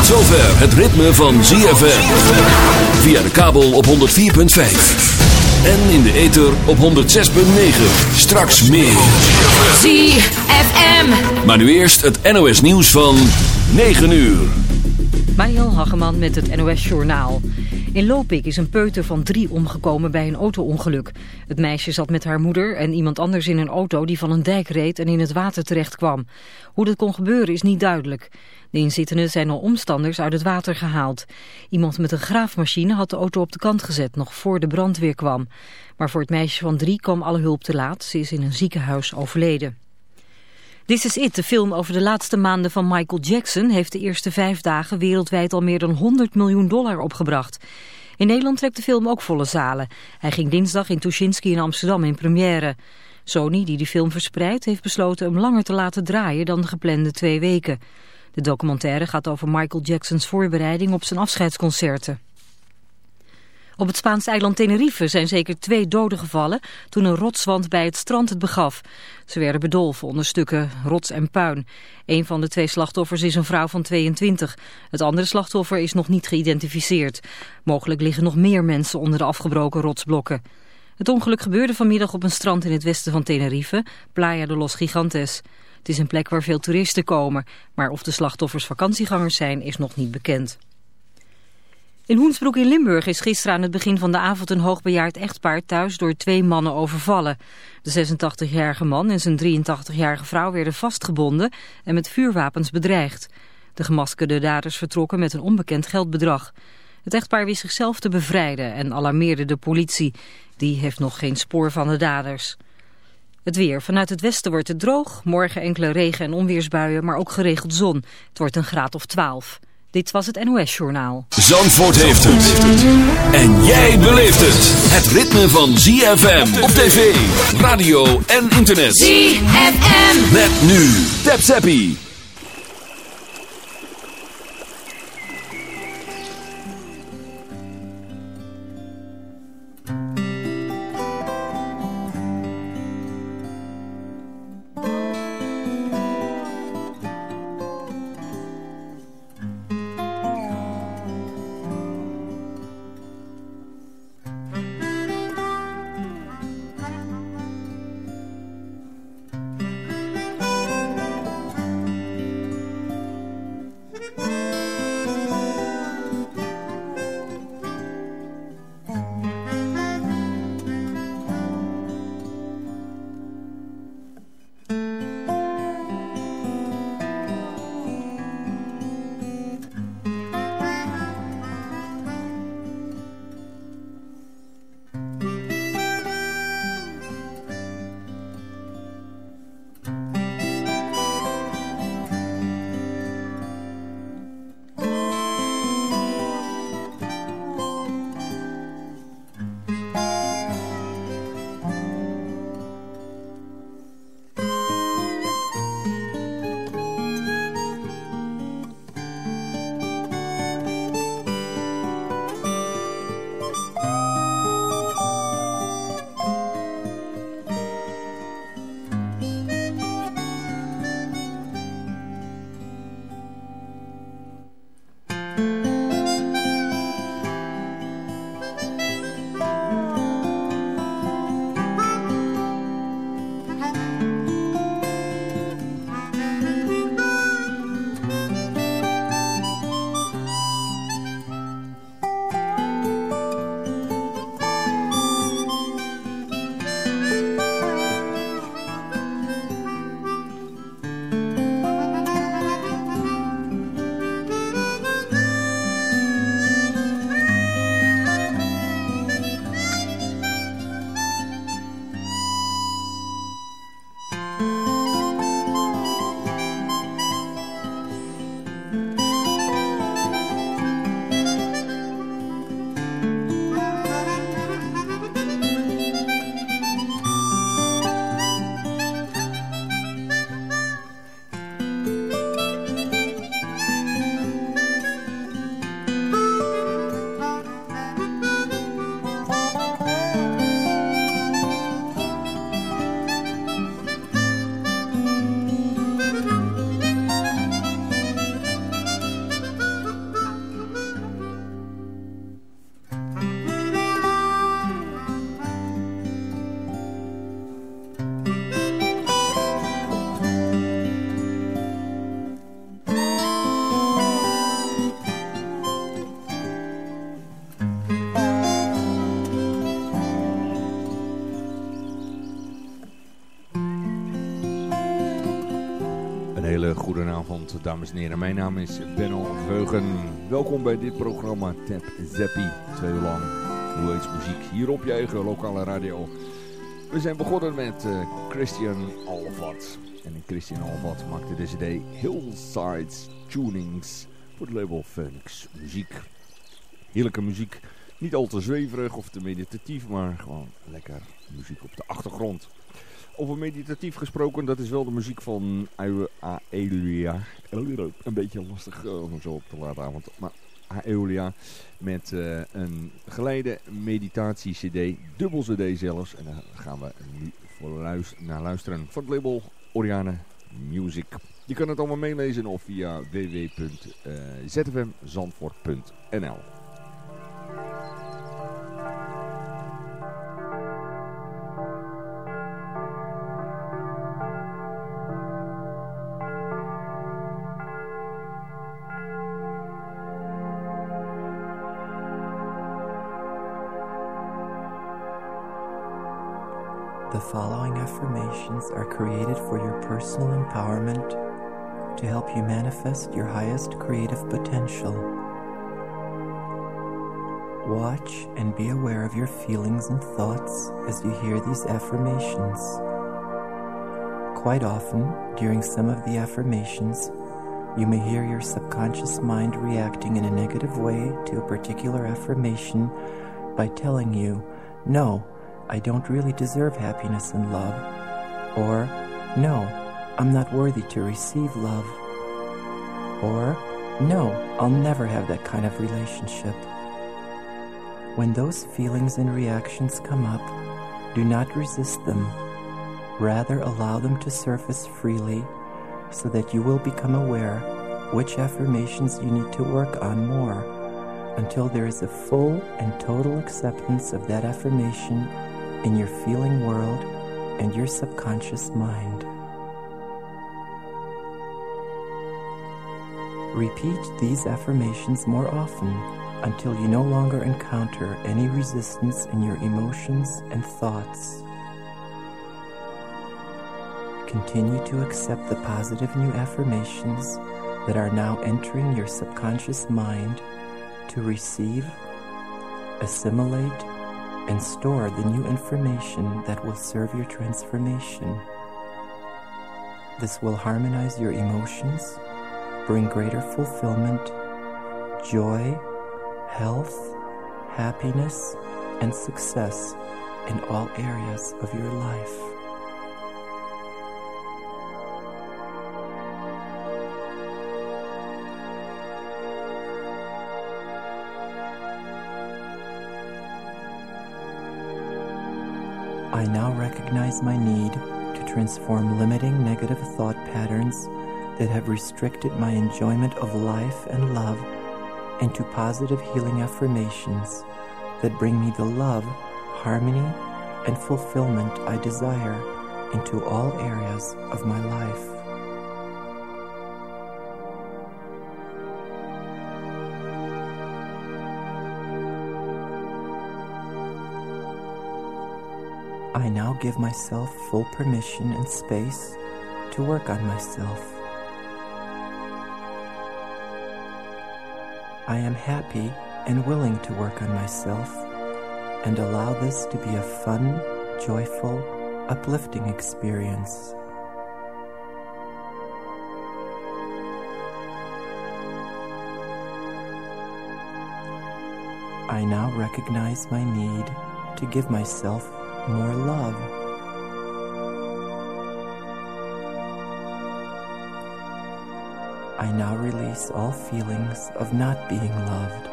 Tot zover het ritme van ZFM. Via de kabel op 104.5. En in de ether op 106.9. Straks meer. ZFM. Maar nu eerst het NOS nieuws van 9 uur. Mariel Hageman met het NOS Journaal. In Lopik is een peuter van drie omgekomen bij een auto-ongeluk. Het meisje zat met haar moeder en iemand anders in een auto die van een dijk reed en in het water terecht kwam. Hoe dat kon gebeuren is niet duidelijk. De inzittenden zijn al omstanders uit het water gehaald. Iemand met een graafmachine had de auto op de kant gezet, nog voor de brandweer kwam. Maar voor het meisje van drie kwam alle hulp te laat. Ze is in een ziekenhuis overleden. This is It, de film over de laatste maanden van Michael Jackson... heeft de eerste vijf dagen wereldwijd al meer dan 100 miljoen dollar opgebracht. In Nederland trekt de film ook volle zalen. Hij ging dinsdag in Tuschinski in Amsterdam in première. Sony, die de film verspreidt, heeft besloten hem langer te laten draaien... dan de geplande twee weken. De documentaire gaat over Michael Jacksons voorbereiding op zijn afscheidsconcerten. Op het Spaanse eiland Tenerife zijn zeker twee doden gevallen toen een rotswand bij het strand het begaf. Ze werden bedolven onder stukken rots en puin. Een van de twee slachtoffers is een vrouw van 22. Het andere slachtoffer is nog niet geïdentificeerd. Mogelijk liggen nog meer mensen onder de afgebroken rotsblokken. Het ongeluk gebeurde vanmiddag op een strand in het westen van Tenerife, Playa de los Gigantes. Het is een plek waar veel toeristen komen, maar of de slachtoffers vakantiegangers zijn is nog niet bekend. In Hoensbroek in Limburg is gisteren aan het begin van de avond een hoogbejaard echtpaar thuis door twee mannen overvallen. De 86-jarige man en zijn 83-jarige vrouw werden vastgebonden en met vuurwapens bedreigd. De gemaskerde daders vertrokken met een onbekend geldbedrag. Het echtpaar wist zichzelf te bevrijden en alarmeerde de politie. Die heeft nog geen spoor van de daders. Het weer. Vanuit het westen wordt het droog. Morgen enkele regen- en onweersbuien, maar ook geregeld zon. Het wordt een graad of 12. Dit was het NOS Journaal. Zandvoort heeft het. En jij beleeft het. Het ritme van ZFM op tv, radio en internet. ZFM. Met nu. Tap Zappie. Goedenavond, dames en heren. Mijn naam is Benno Veugen. Welkom bij dit programma Tap Zappie. Twee uur lang muziek hier op je eigen lokale radio. We zijn begonnen met uh, Christian Alvat. En Christian Alvat maakte deze day Hillsides Tunings voor het label Phoenix Muziek. Heerlijke muziek. Niet al te zweverig of te meditatief, maar gewoon lekker muziek op de achtergrond. Over meditatief gesproken, dat is wel de muziek van Aelia. Een beetje lastig uh, zo op de late avond. Maar Aelia met uh, een geleide meditatie cd, dubbel cd zelfs. En daar gaan we nu voor naar luisteren van het label Oriane Music. Je kan het allemaal meelezen of via www.zfmzandvoort.nl affirmations are created for your personal empowerment to help you manifest your highest creative potential. Watch and be aware of your feelings and thoughts as you hear these affirmations. Quite often, during some of the affirmations, you may hear your subconscious mind reacting in a negative way to a particular affirmation by telling you, no, I don't really deserve happiness and love. Or, no, I'm not worthy to receive love. Or, no, I'll never have that kind of relationship. When those feelings and reactions come up, do not resist them. Rather, allow them to surface freely so that you will become aware which affirmations you need to work on more until there is a full and total acceptance of that affirmation in your feeling world and your subconscious mind. Repeat these affirmations more often until you no longer encounter any resistance in your emotions and thoughts. Continue to accept the positive new affirmations that are now entering your subconscious mind to receive, assimilate, and store the new information that will serve your transformation. This will harmonize your emotions, bring greater fulfillment, joy, health, happiness, and success in all areas of your life. I now recognize my need to transform limiting negative thought patterns that have restricted my enjoyment of life and love into positive healing affirmations that bring me the love, harmony, and fulfillment I desire into all areas of my life. I now give myself full permission and space to work on myself. I am happy and willing to work on myself and allow this to be a fun, joyful, uplifting experience. I now recognize my need to give myself more love. I now release all feelings of not being loved.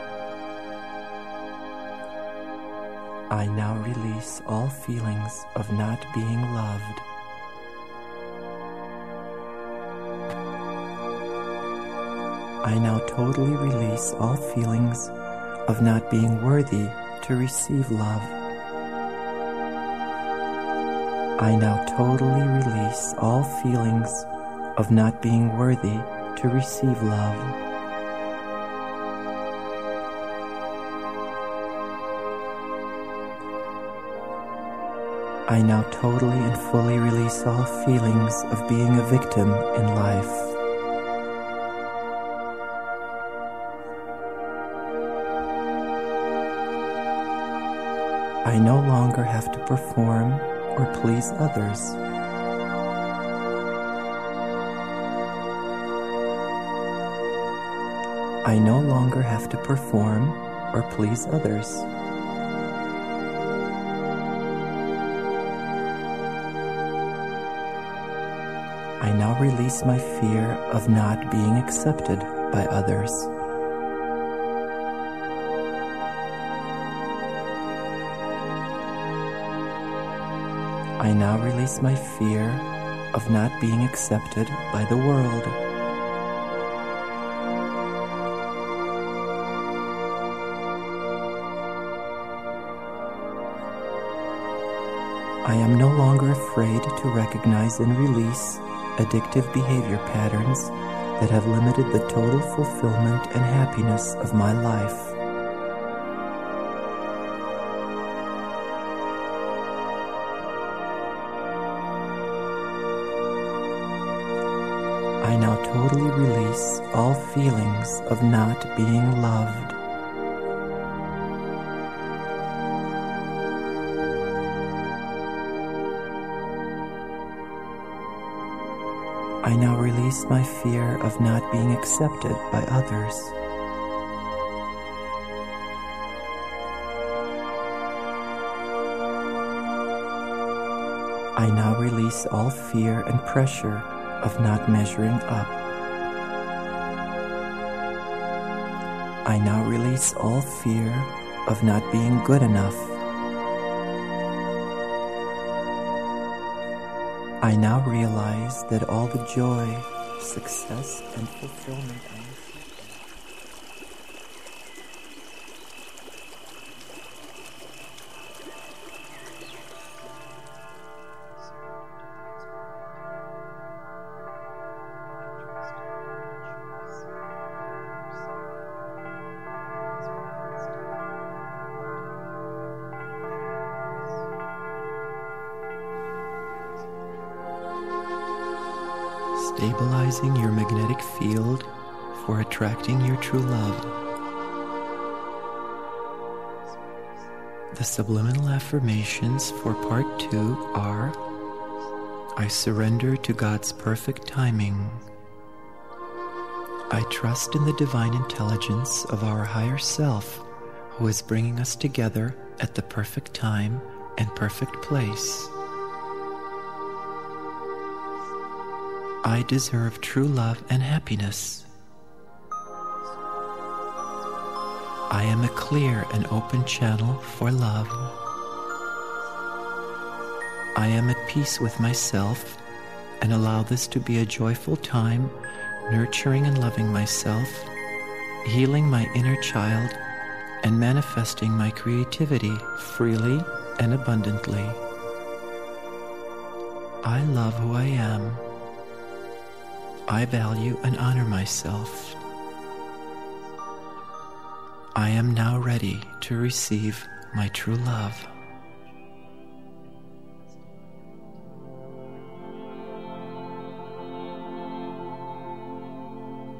I now release all feelings of not being loved. I now totally release all feelings of not being worthy to receive love. I now totally release all feelings of not being worthy to receive love. I now totally and fully release all feelings of being a victim in life. I no longer have to perform or please others. I no longer have to perform or please others. I now release my fear of not being accepted by others. I now release my fear of not being accepted by the world. I am no longer afraid to recognize and release addictive behavior patterns that have limited the total fulfillment and happiness of my life. All feelings of not being loved. I now release my fear of not being accepted by others. I now release all fear and pressure of not measuring up. I now release all fear of not being good enough. I now realize that all the joy, success, and fulfillment true love. The subliminal affirmations for part two are I surrender to God's perfect timing. I trust in the divine intelligence of our higher self who is bringing us together at the perfect time and perfect place. I deserve true love and happiness. I am a clear and open channel for love. I am at peace with myself and allow this to be a joyful time, nurturing and loving myself, healing my inner child, and manifesting my creativity freely and abundantly. I love who I am. I value and honor myself. I am now ready to receive my true love.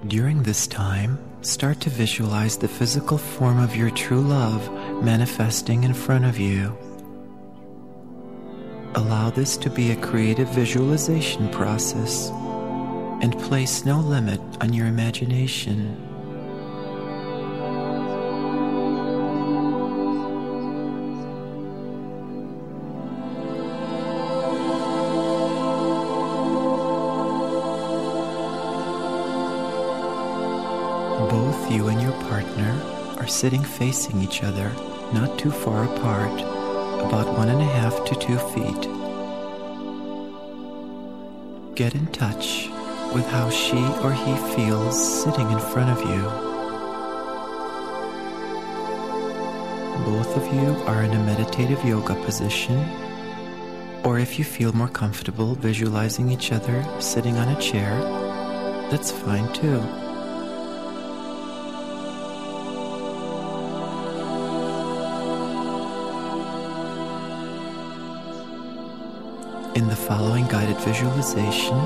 During this time, start to visualize the physical form of your true love manifesting in front of you. Allow this to be a creative visualization process and place no limit on your imagination. Are sitting facing each other, not too far apart, about one and a half to two feet. Get in touch with how she or he feels sitting in front of you. Both of you are in a meditative yoga position, or if you feel more comfortable visualizing each other sitting on a chair, that's fine too. In the following guided visualization,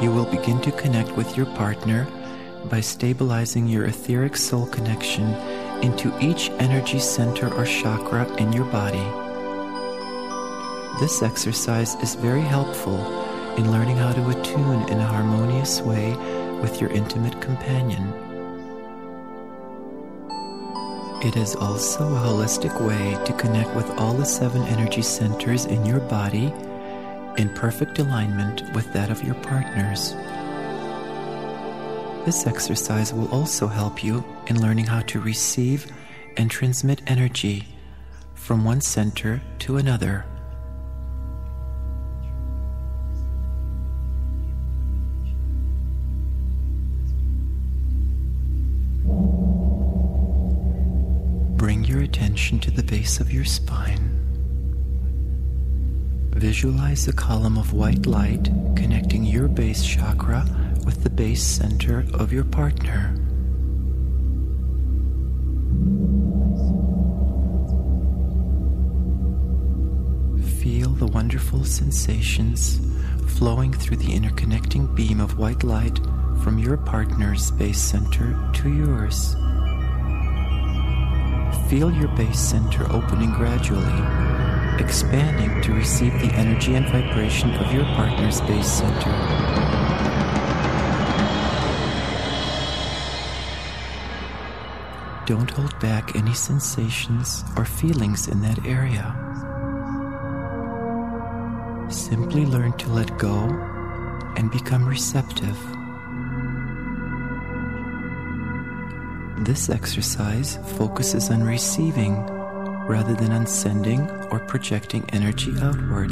you will begin to connect with your partner by stabilizing your etheric soul connection into each energy center or chakra in your body. This exercise is very helpful in learning how to attune in a harmonious way with your intimate companion. It is also a holistic way to connect with all the seven energy centers in your body in perfect alignment with that of your partners. This exercise will also help you in learning how to receive and transmit energy from one center to another. Bring your attention to the base of your spine. Visualize the column of white light connecting your base chakra with the base center of your partner. Feel the wonderful sensations flowing through the interconnecting beam of white light from your partner's base center to yours. Feel your base center opening gradually, expanding to receive the energy and vibration of your partner's base center. Don't hold back any sensations or feelings in that area. Simply learn to let go and become receptive. This exercise focuses on receiving rather than on sending or projecting energy outward.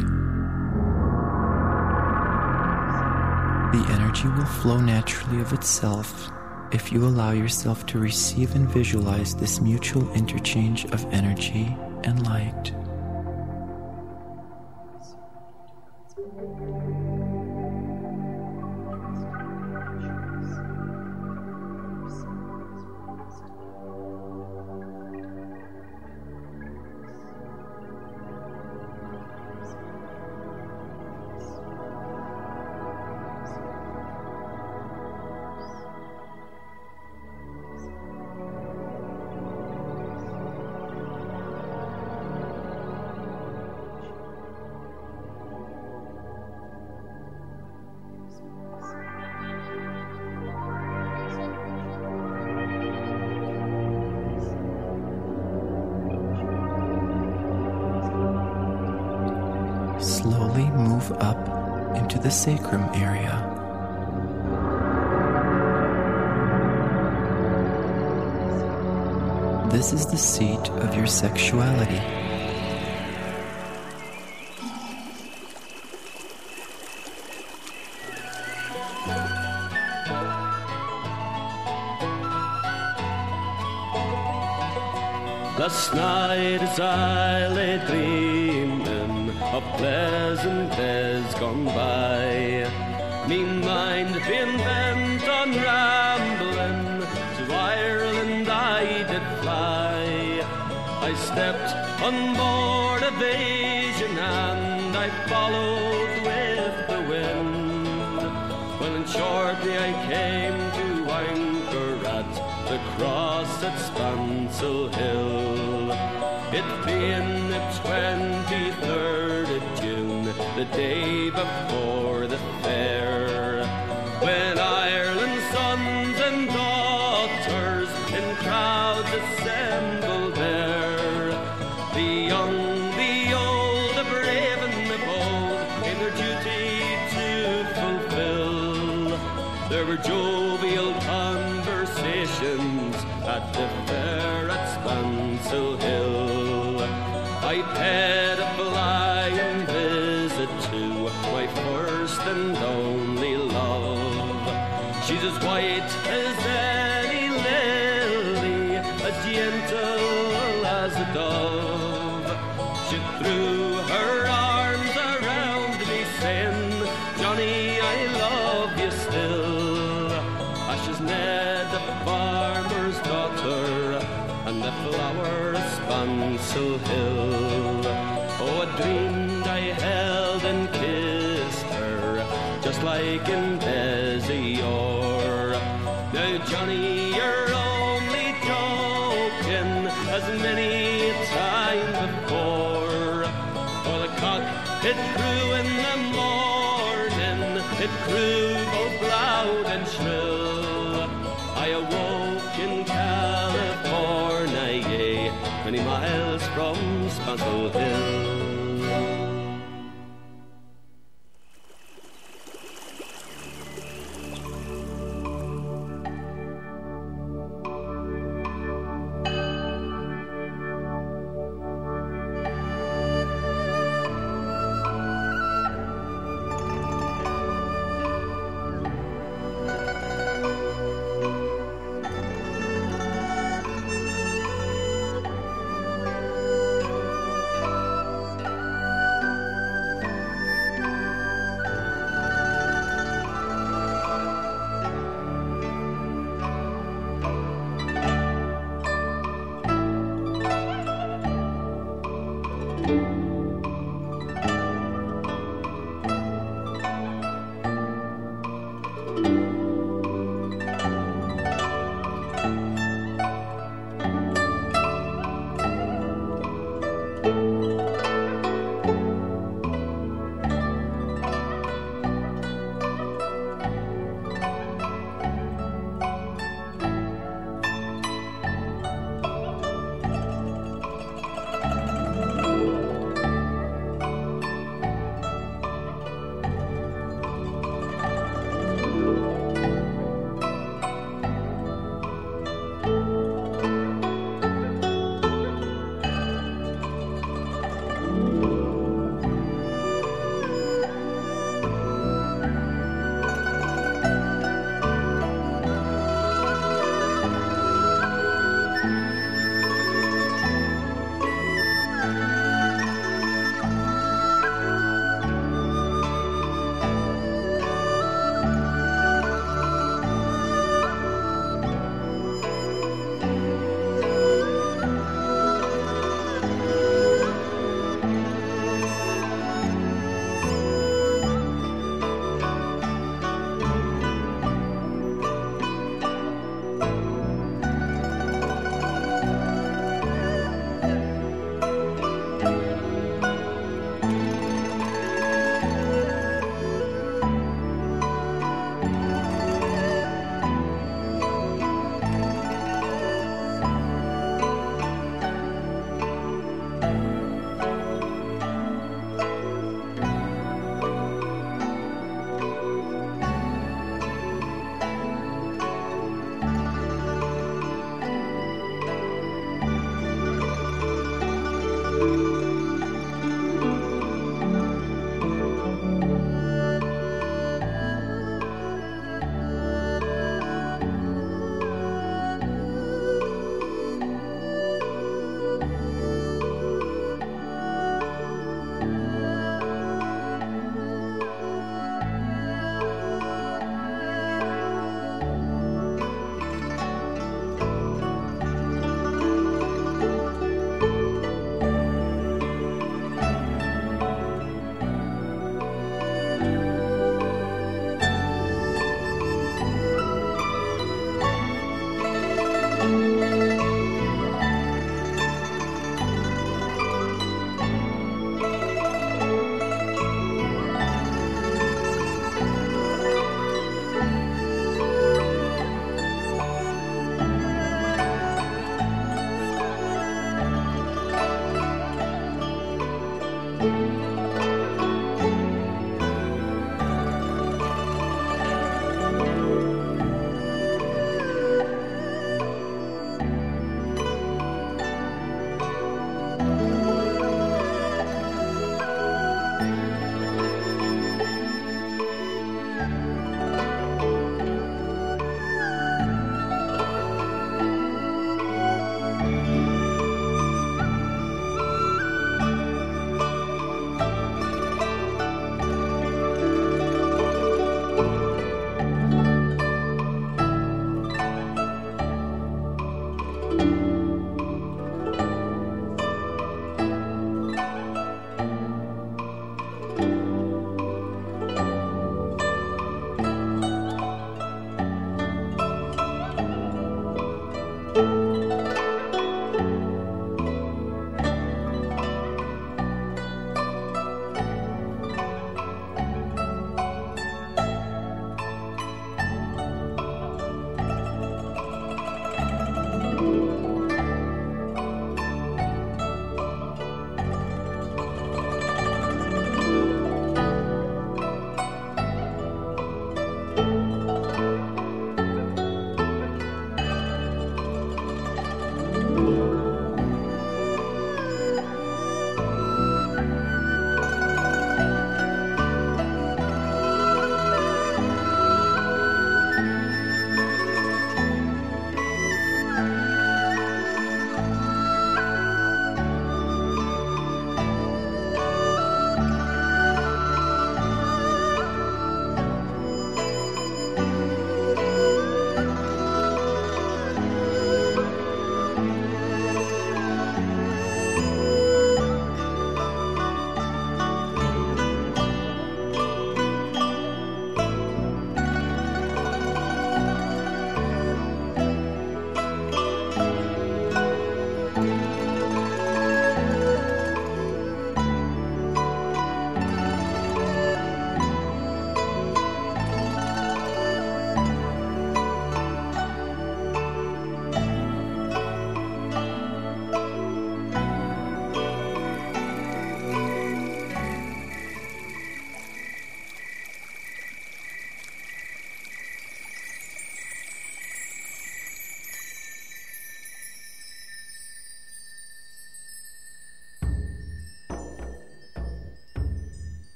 The energy will flow naturally of itself if you allow yourself to receive and visualize this mutual interchange of energy and light. Last night as I lay dreaming of pleasant days gone by, me mind being bent on rambling to Ireland I did fly. I stepped on board a vision and I followed with the wind. When shortly I came to anchor at the cross at Spancel Hill. It being the 23rd of June, the day before it crew in the morning, it crew both loud and shrill. I awoke in California, many miles from Spancel Hill.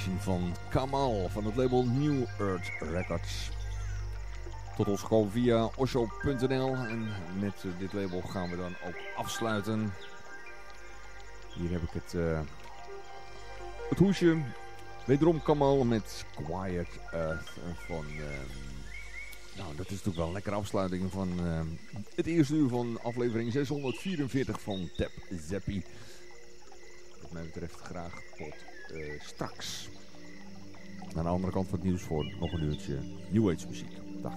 Van Kamal van het label New Earth Records. Tot ons gekomen via osho.nl en met dit label gaan we dan ook afsluiten. Hier heb ik het, uh, het hoesje. Wederom Kamal met Quiet Earth van... Uh, nou, dat is natuurlijk wel een lekkere afsluiting van het eerste uur van aflevering 644 van Tap Zappie. Wat mij betreft graag tot uh, straks. Aan de andere kant van het nieuws voor nog een uurtje New Age muziek. Dag.